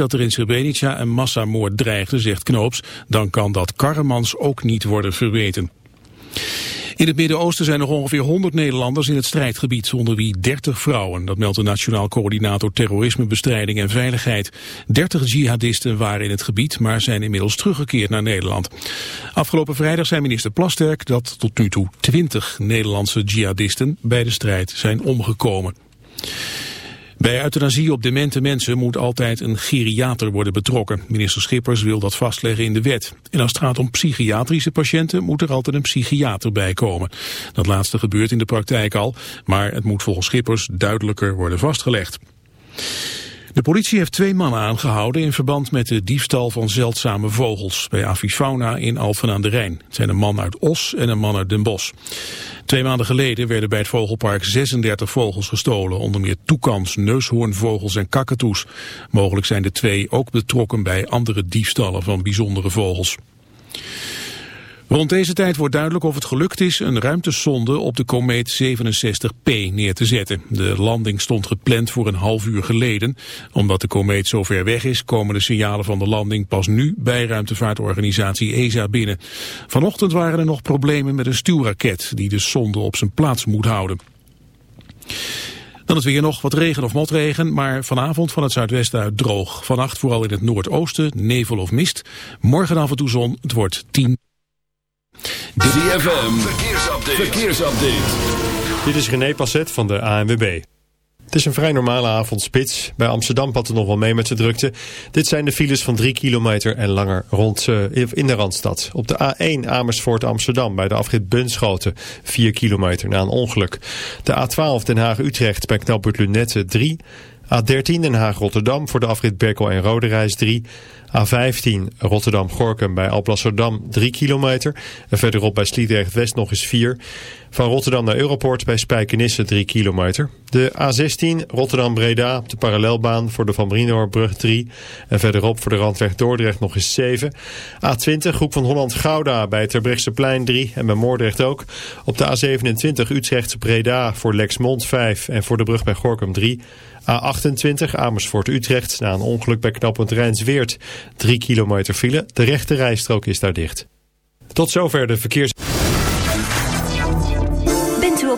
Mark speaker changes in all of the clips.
Speaker 1: dat er in Srebrenica een massamoord dreigde, zegt Knoops, dan kan dat Karremans ook niet worden verweten. In het Midden-Oosten zijn nog ongeveer 100 Nederlanders in het strijdgebied, onder wie 30 vrouwen. Dat meldt de Nationaal Coördinator Terrorismebestrijding en Veiligheid. 30 jihadisten waren in het gebied, maar zijn inmiddels teruggekeerd naar Nederland. Afgelopen vrijdag zei minister Plasterk dat tot nu toe 20 Nederlandse jihadisten bij de strijd zijn omgekomen. Bij euthanasie op demente mensen moet altijd een geriater worden betrokken. Minister Schippers wil dat vastleggen in de wet. En als het gaat om psychiatrische patiënten moet er altijd een psychiater bij komen. Dat laatste gebeurt in de praktijk al, maar het moet volgens Schippers duidelijker worden vastgelegd. De politie heeft twee mannen aangehouden in verband met de diefstal van zeldzame vogels bij Avifauna in Alphen aan de Rijn. Het zijn een man uit Os en een man uit Den Bosch. Twee maanden geleden werden bij het vogelpark 36 vogels gestolen, onder meer toekans, neushoornvogels en kakatoes. Mogelijk zijn de twee ook betrokken bij andere diefstallen van bijzondere vogels. Rond deze tijd wordt duidelijk of het gelukt is een ruimtesonde op de komeet 67P neer te zetten. De landing stond gepland voor een half uur geleden. Omdat de komeet zo ver weg is, komen de signalen van de landing pas nu bij ruimtevaartorganisatie ESA binnen. Vanochtend waren er nog problemen met een stuurraket die de sonde op zijn plaats moet houden. Dan is weer nog wat regen of motregen, maar vanavond van het zuidwesten uit droog. Vannacht vooral in het noordoosten, nevel of mist. Morgen af en toe zon, het wordt 10
Speaker 2: ZFM, verkeersupdate. verkeersupdate.
Speaker 3: Dit is René Passet van de ANWB. Het is een vrij normale avondspits. Bij Amsterdam pad het nog wel mee met de drukte. Dit zijn de files van 3 kilometer en langer rond uh, in de Randstad. Op de A1 Amersfoort Amsterdam bij de afrit Bunschoten 4 kilometer na een ongeluk. De A12 Den Haag-Utrecht bij knooppunt Lunette 3. A13 Den Haag-Rotterdam voor de afrit Berkel en Roderijs 3. A15 Rotterdam-Gorkum bij Alblasserdam 3 kilometer. En verderop bij Sliedrecht-West nog eens 4. Van Rotterdam naar Europort bij Spijkenisse 3 kilometer. De A16 Rotterdam-Breda op de parallelbaan voor de Van Brienoorbrug 3. En verderop voor de Randweg Dordrecht nog eens 7. A20 Groep van Holland-Gouda bij Terbrechtseplein 3 en bij Moordrecht ook. Op de A27 Utrecht-Breda voor Lexmond 5 en voor de brug bij Gorkum 3. A28 Amersfoort-Utrecht na een ongeluk bij knooppunt Rijnsweert. 3 kilometer file. De rechte rijstrook is daar dicht. Tot zover de verkeers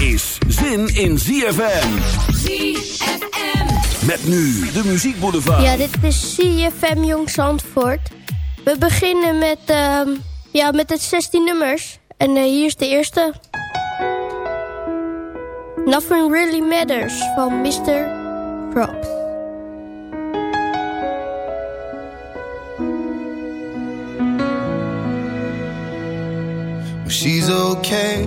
Speaker 2: Is zin in ZFM. ZFM. Met nu de muziekboulevard.
Speaker 4: Ja, dit is ZFM Jong Zandvoort. We beginnen met, uh, ja, met het 16 nummers. En uh, hier is de eerste. Nothing Really Matters van Mr. Props.
Speaker 5: She's okay,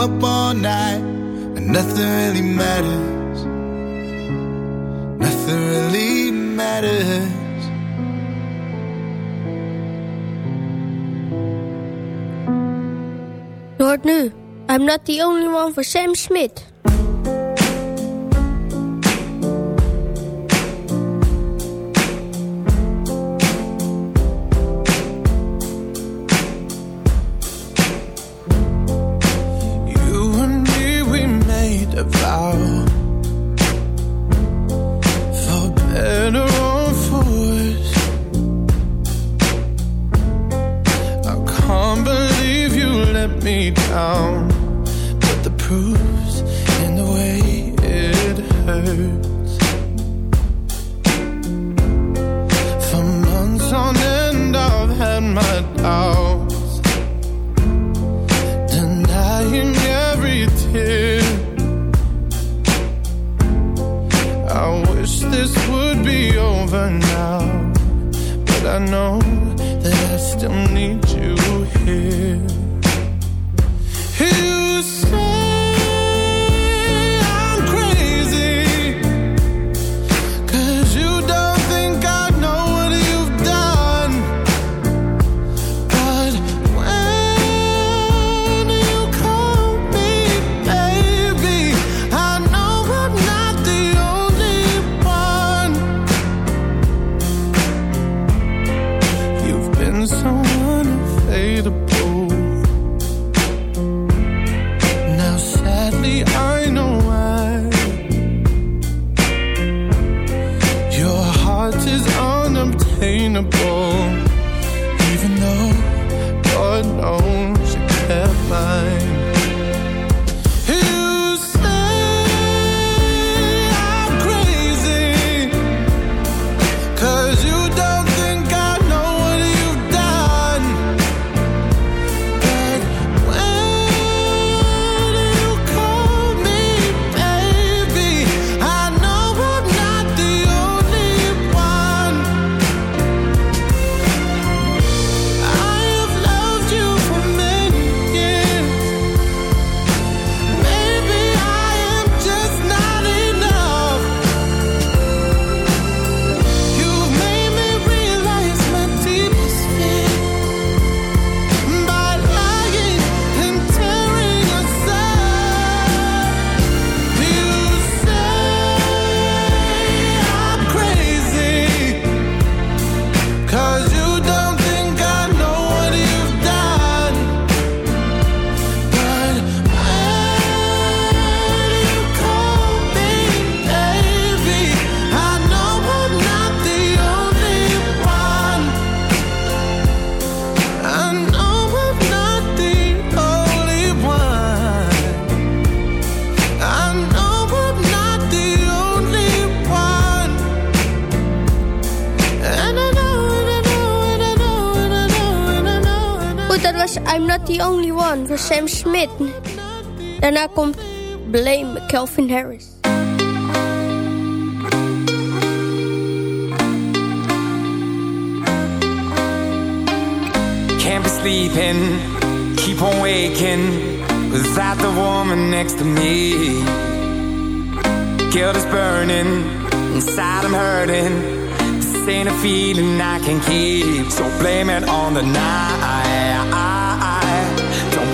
Speaker 5: Up all night, and nothing really matters. Nothing really matters.
Speaker 6: Nu. I'm not the only one for Sam Smith.
Speaker 5: That
Speaker 7: dat was I'm Not The Only One. Van Sam Smith. Daarna komt Blame Kelvin Harris.
Speaker 8: Can't be sleeping, keep on waking. Without the woman next to me? Guilt is burning, inside I'm hurting. This ain't a feeling I can keep. So blame it on the night.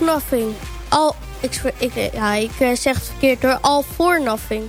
Speaker 7: of nothing. Al, ik, ik, eh, ja, ik eh, zeg het verkeerd hoor. All for nothing.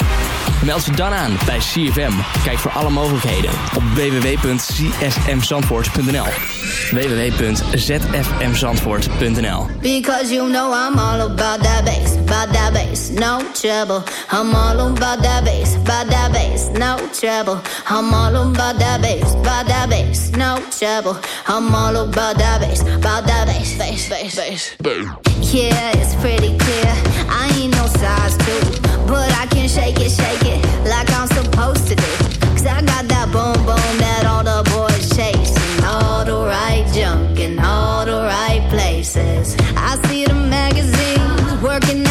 Speaker 9: Meld je dan aan bij CFM. Kijk voor alle mogelijkheden op www.csmzandvoort.nl www.zfmzandvoort.nl
Speaker 10: Because you know I'm all about that bass, about that bass, no trouble. I'm all about that bass, about that bass, no trouble. I'm all about that bass, about that bass, no trouble. I'm all about that bass, about that bass, bass. Yeah, it's pretty clear. I ain't no size two, but I can shake it, shake it. like I'm supposed to do. Cause I got that boom boom that all the boys chase. And all the right junk in all the right places. I see the magazines working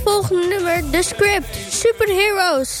Speaker 4: Script, superheroes.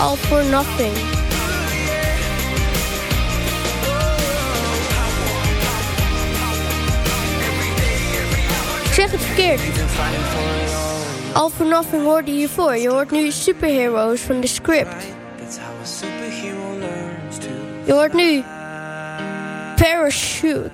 Speaker 11: all for
Speaker 4: nothing.
Speaker 7: Ik zeg het verkeerd. All for nothing hoorde je hiervoor. Je hoort nu Superheroes van de Script. Je hoort nu Parachute.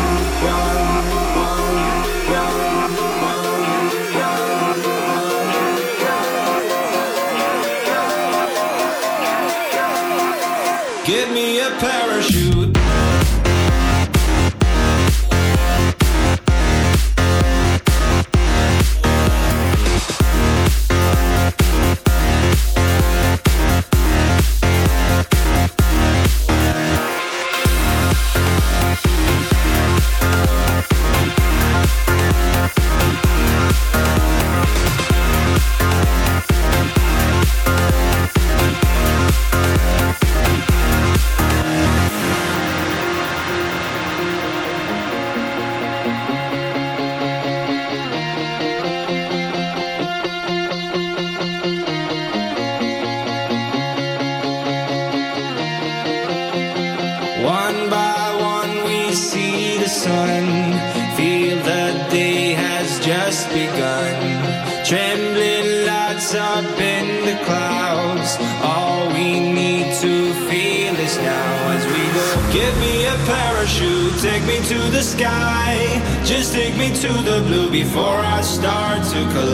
Speaker 12: before I start to
Speaker 4: collapse.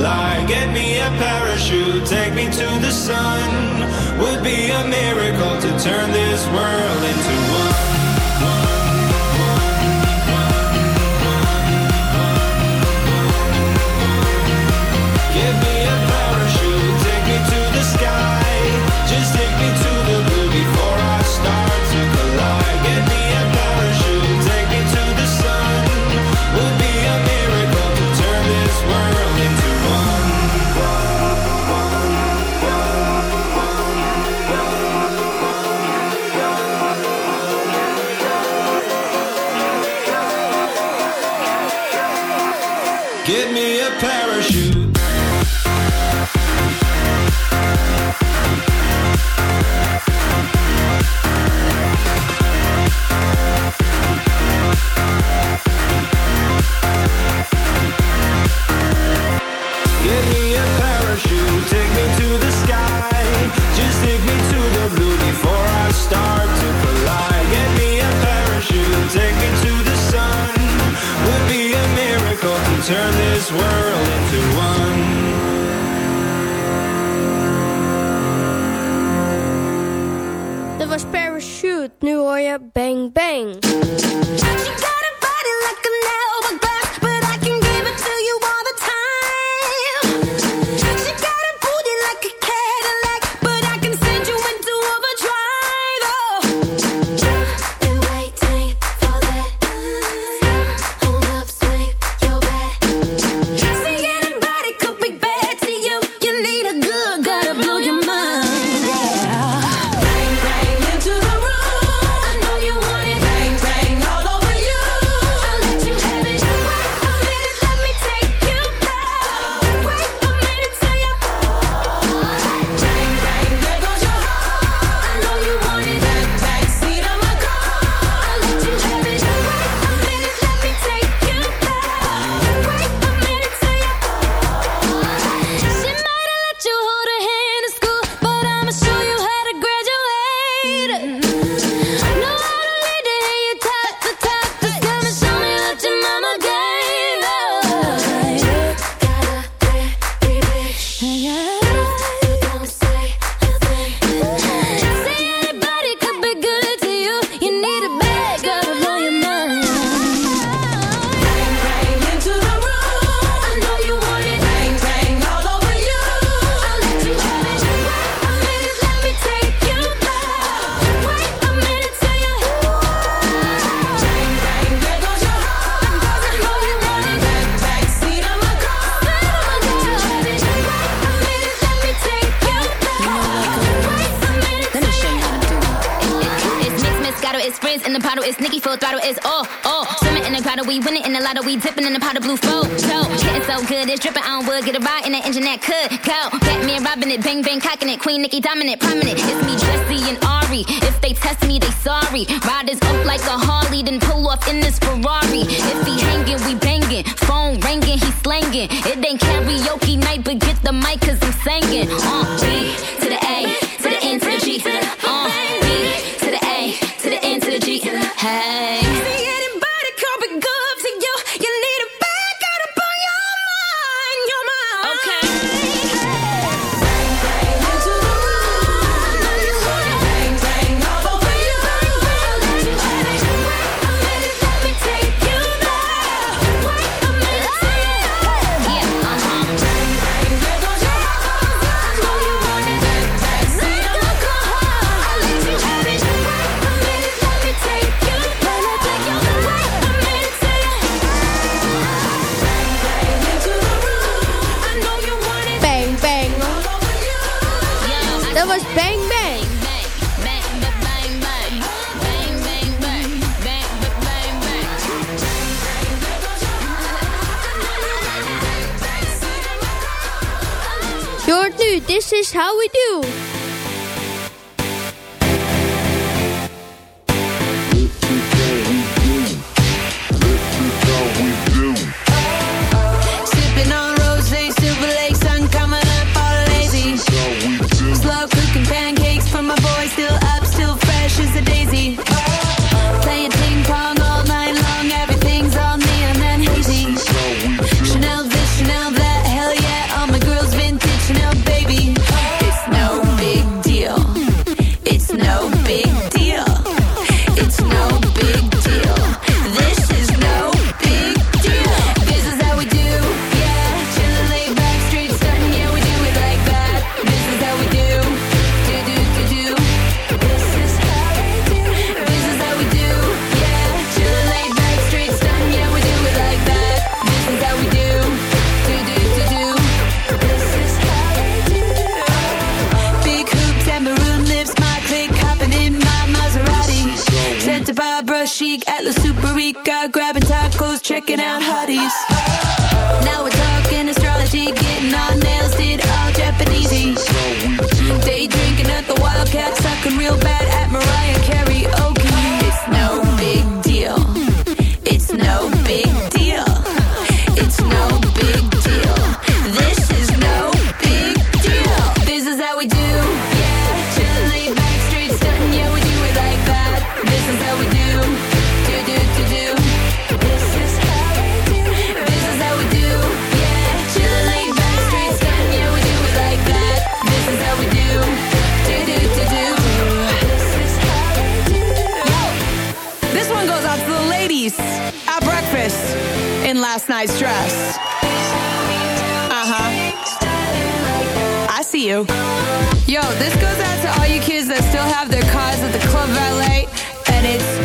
Speaker 13: we dipping in a pot of blue folk. So, getting so good, it's dripping on wood. Get a ride in the engine that could go. Batman robbing it, bang bang cocking it. Queen Nicki dominant, prominent. It's me, Jesse and Ari. If they test me, they sorry. Riders up like a Harley, then pull off in this Ferrari. If he hanging, we banging. Phone ringing, he slanging. It ain't karaoke night, but get the mic, cause I'm singing. Uh, B to the A, to the N to the G. Uh, B to the A, to the N to the G. Hey.
Speaker 4: This is how we do.
Speaker 14: dress. Uh huh. I see you. Yo, this goes out to all you kids that still have their cars at the club valet, and it's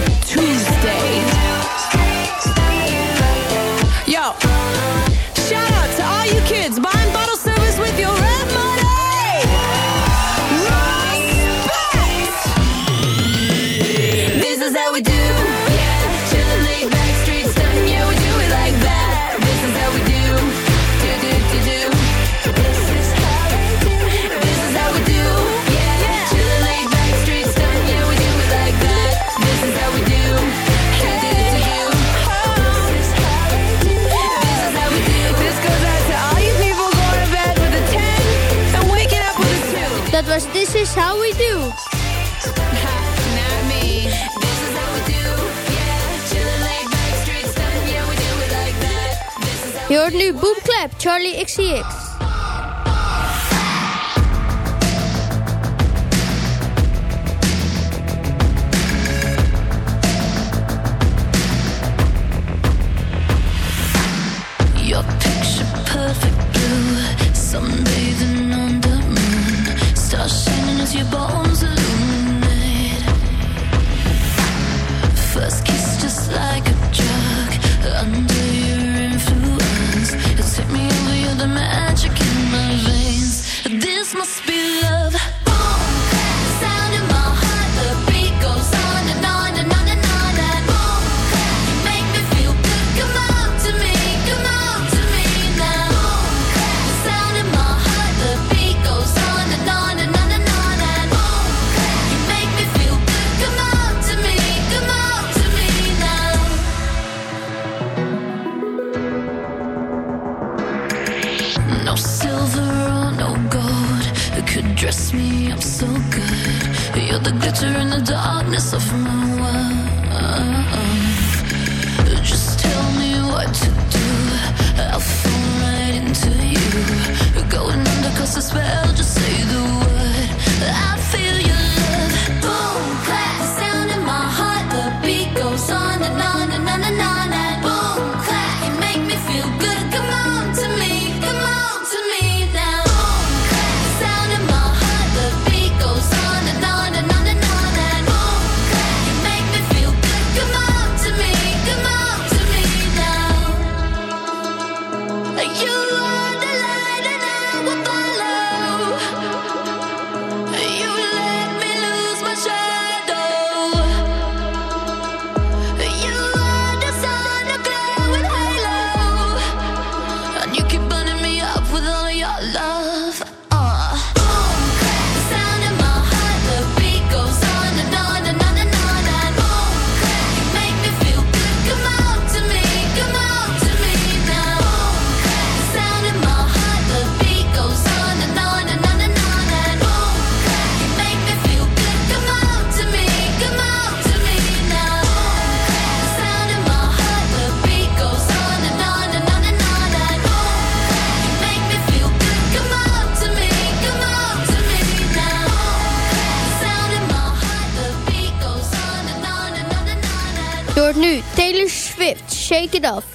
Speaker 15: we do.
Speaker 4: Je hoort nu Boom Clap, Charlie
Speaker 15: ik. like
Speaker 4: It Off.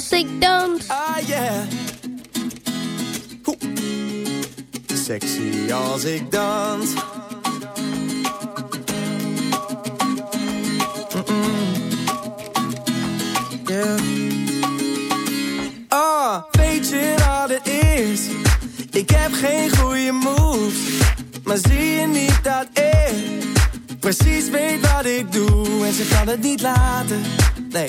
Speaker 4: Als ik dans.
Speaker 16: Ah, yeah. Hoe. Sexy als ik dans. Yeah. Ah, weet je wat het is? Ik heb geen goede moves. Maar zie je niet dat ik precies weet wat ik doe? En ze kan het niet laten. Nee,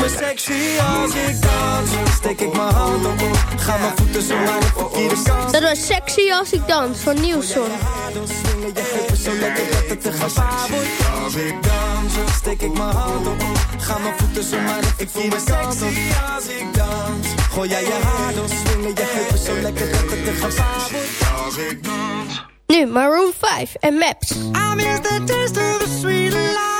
Speaker 16: me sexy als ik dans. Steek ik mijn hand op, ga mijn voeten zo naar de verkeerde kant.
Speaker 4: Dat was Sexy als ik dans van Nielsen.
Speaker 16: Zo lekker dat het een gevaar wordt. Als ik dans, steek ik mijn hand op. Ga mijn voeten zo maar ik voel me sexy als ik dans. Gooi jij je haar door, swingen je heupen zo lekker dat het een gevaar wordt. Als ik dans.
Speaker 4: Nu Maroon 5 en Maps.
Speaker 6: I miss the taste of the sweet life.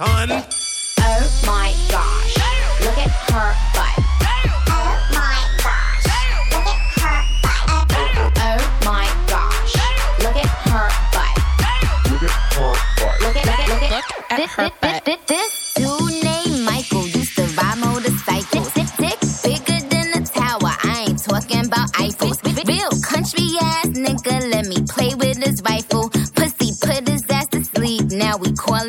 Speaker 6: son. Oh
Speaker 13: my gosh, look at her butt. Oh my gosh, look at her butt. Oh my gosh, look at her butt. Look at her butt. Look at, her butt. This, this dude named Michael used to ride motorcycles. Dick, dick, bigger than a tower. I ain't talking about Eiffel. Real country ass nigga, let me play with his rifle. Pussy put his ass to sleep. Now we call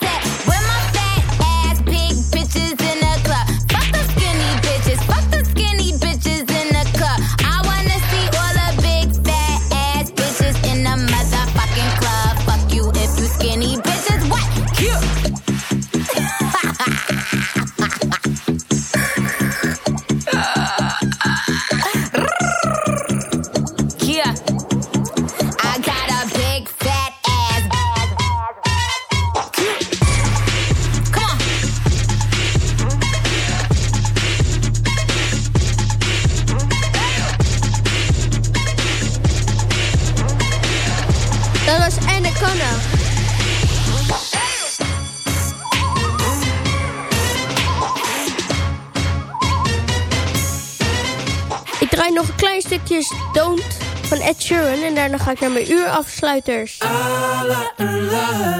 Speaker 13: Don't
Speaker 4: van Ed Sheeran. En daarna ga ik naar mijn uurafsluiters.
Speaker 16: La, la, la,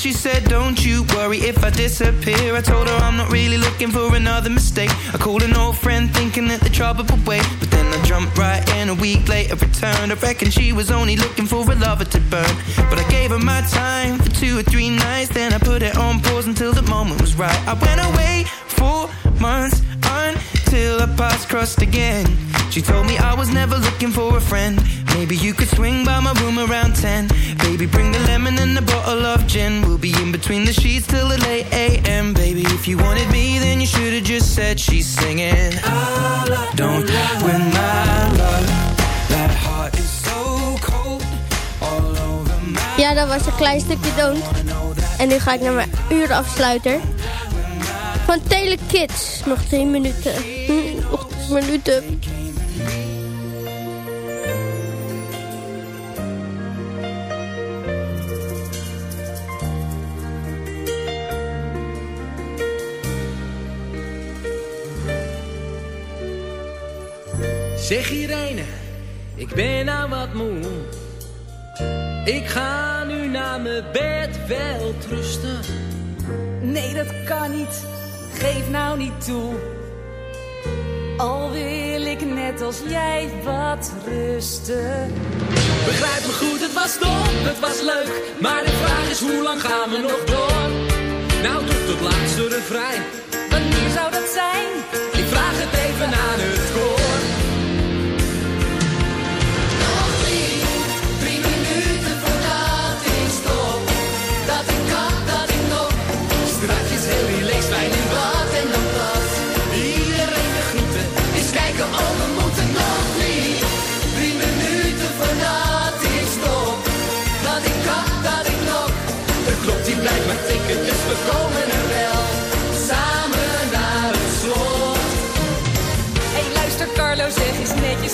Speaker 16: she said, Don't you worry if I disappear. I told her I'm not really looking for another mistake. I called an old friend thinking that the trouble would wait. But
Speaker 11: I jumped right in a week later returned. I reckon she was only looking for a lover to burn. But I gave her my time for two or three nights, then I put it on pause until the moment was right. I went away four months until our paths crossed again. She told me I was never looking for a friend. Maybe you could swing by my room around 10. Baby, bring the lemon and a bottle of gin. We'll be in between the sheets till the late AM. Baby, if you wanted me, then you should have just said she's singing. Don't win my love. That heart is so cold. All over my
Speaker 7: Ja, dat was een klein stukje Don't. En nu ga ik naar mijn urenafsluiter. Van Telekids. Nog 10 minuten. Hm, nog 10 minuten.
Speaker 17: Zeg Irene, ik ben nou wat moe. Ik ga nu naar mijn bed wel rusten.
Speaker 18: Nee, dat kan niet. Geef nou niet toe. Al wil ik net als jij wat rusten.
Speaker 17: Begrijp me goed, het was dom, het was leuk. Maar de vraag is, hoe lang gaan we nog door? Nou, tot het laatste refrein.
Speaker 18: Wanneer zou dat zijn?
Speaker 17: Ik vraag het even aan het koor.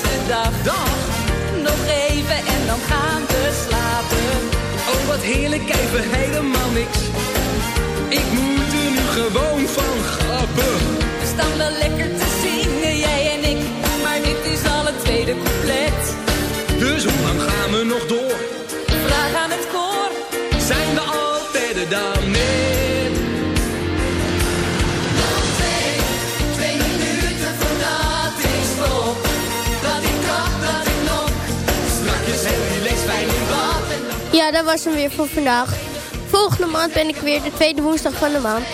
Speaker 17: De
Speaker 18: dag.
Speaker 17: Dag!
Speaker 18: Nog even en dan gaan we slapen.
Speaker 17: Oh, wat heerlijk, even helemaal niks. Ik moet er nu gewoon van grappen.
Speaker 18: We staan wel lekker te zingen, jij en ik. Maar dit is al het tweede couplet.
Speaker 17: Dus hoe lang gaan we nog door?
Speaker 7: Ja, dat was hem weer voor vandaag. Volgende maand ben ik weer de tweede woensdag van de maand.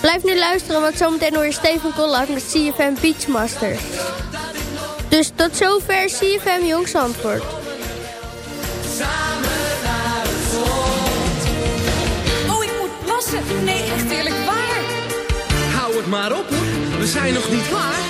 Speaker 7: Blijf nu luisteren, want zometeen hoor je Steven Collard met CFM Beachmasters. Dus tot zover CFM Jongs Antwoord.
Speaker 19: samen naar.
Speaker 18: Oh, ik moet plassen. Nee, echt eerlijk waar.
Speaker 17: Hou het maar op hoor, we zijn nog niet klaar.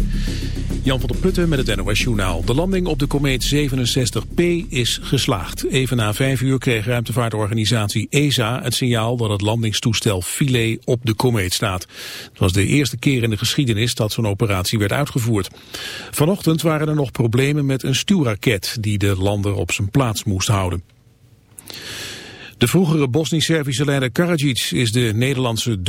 Speaker 1: Jan van der Putten met het NOS-journaal. De landing op de komeet 67P is geslaagd. Even na vijf uur kreeg ruimtevaartorganisatie ESA het signaal dat het landingstoestel Philae op de komeet staat. Het was de eerste keer in de geschiedenis dat zo'n operatie werd uitgevoerd. Vanochtend waren er nog problemen met een stuurraket die de lander op zijn plaats moest houden. De vroegere Bosnisch-Servische leider Karadzic is de Nederlandse